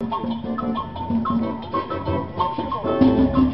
Thank you.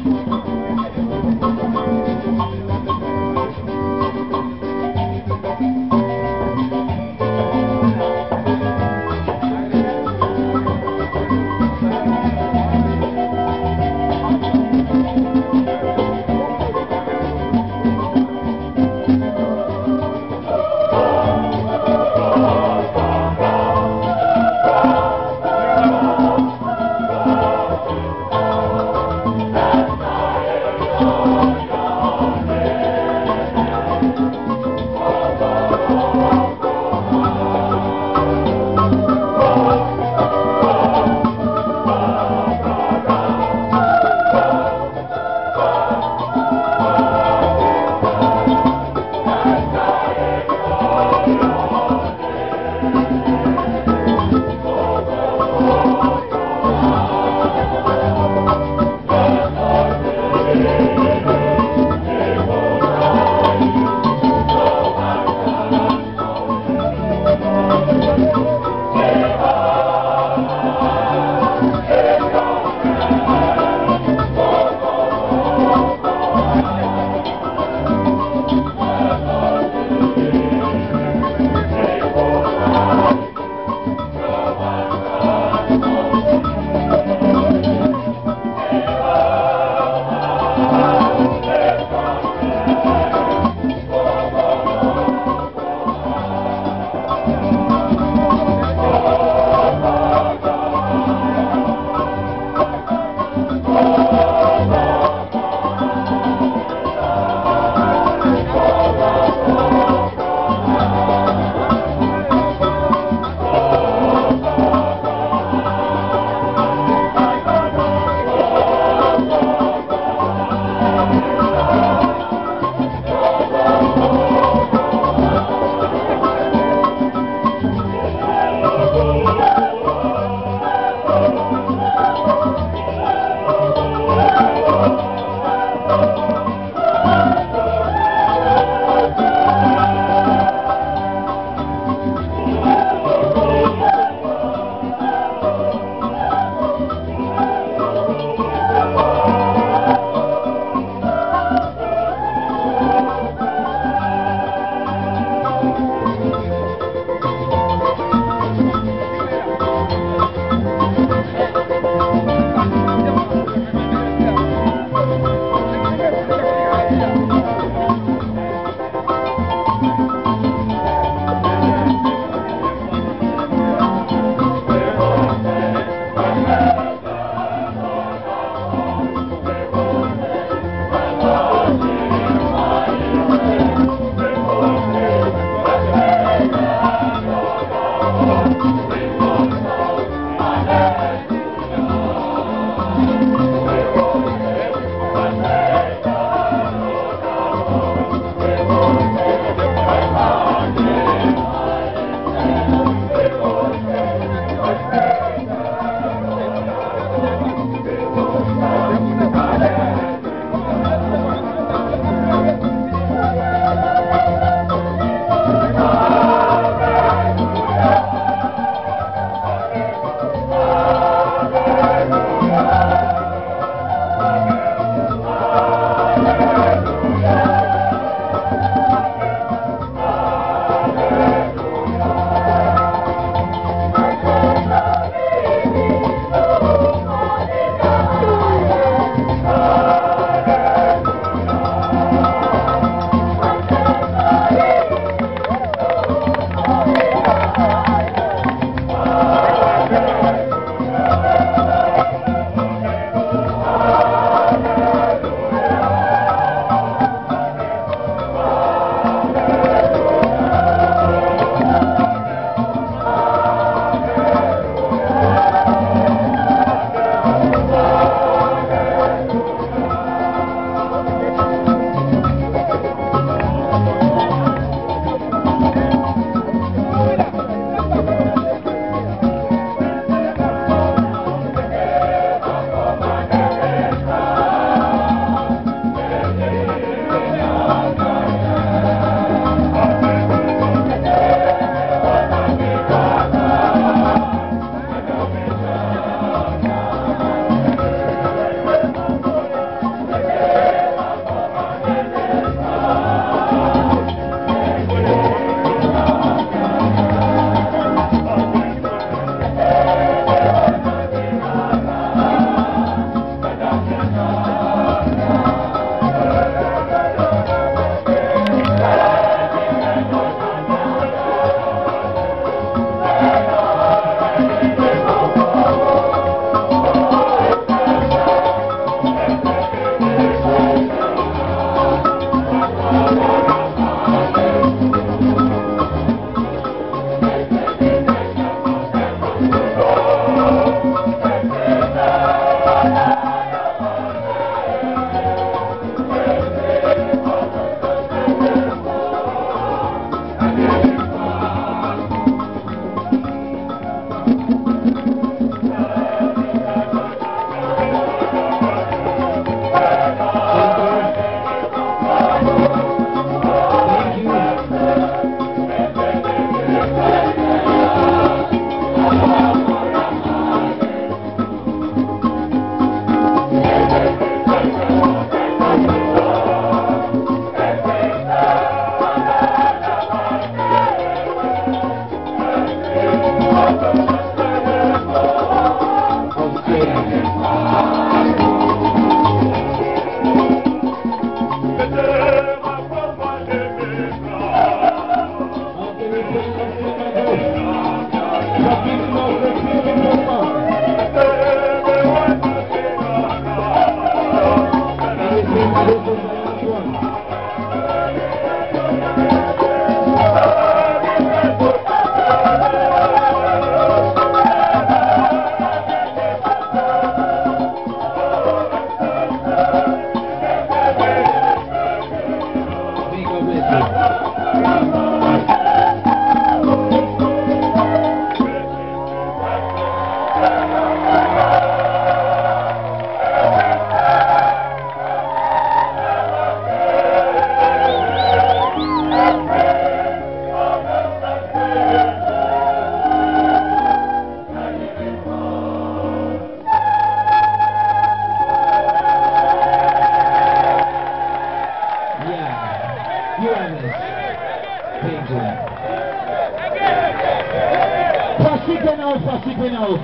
pratique now.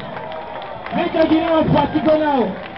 Make a give up, pratique.